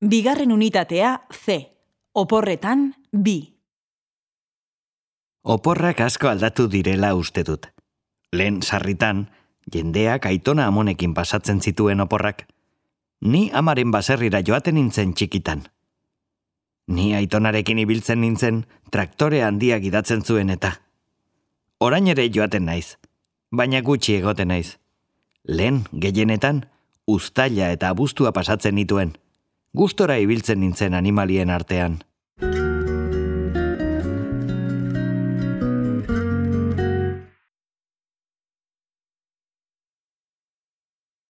Bigarren unitatea C. Oporretan bi. Oporrak asko aldatu direla uste dut. Lehen sarritan, jendeak aitona amonekin pasatzen zituen oporrak. Ni amaren baserrira joaten nintzen txikitan. Ni aitonarekin ibiltzen nintzen traktore handia gidatzen zuen eta. Orain ere joaten naiz, baina gutxi egoten naiz. Lehen, gehienetan, ustaila eta abuztua pasatzen nituen. Gustora ibiltzen nintzen animalien artean.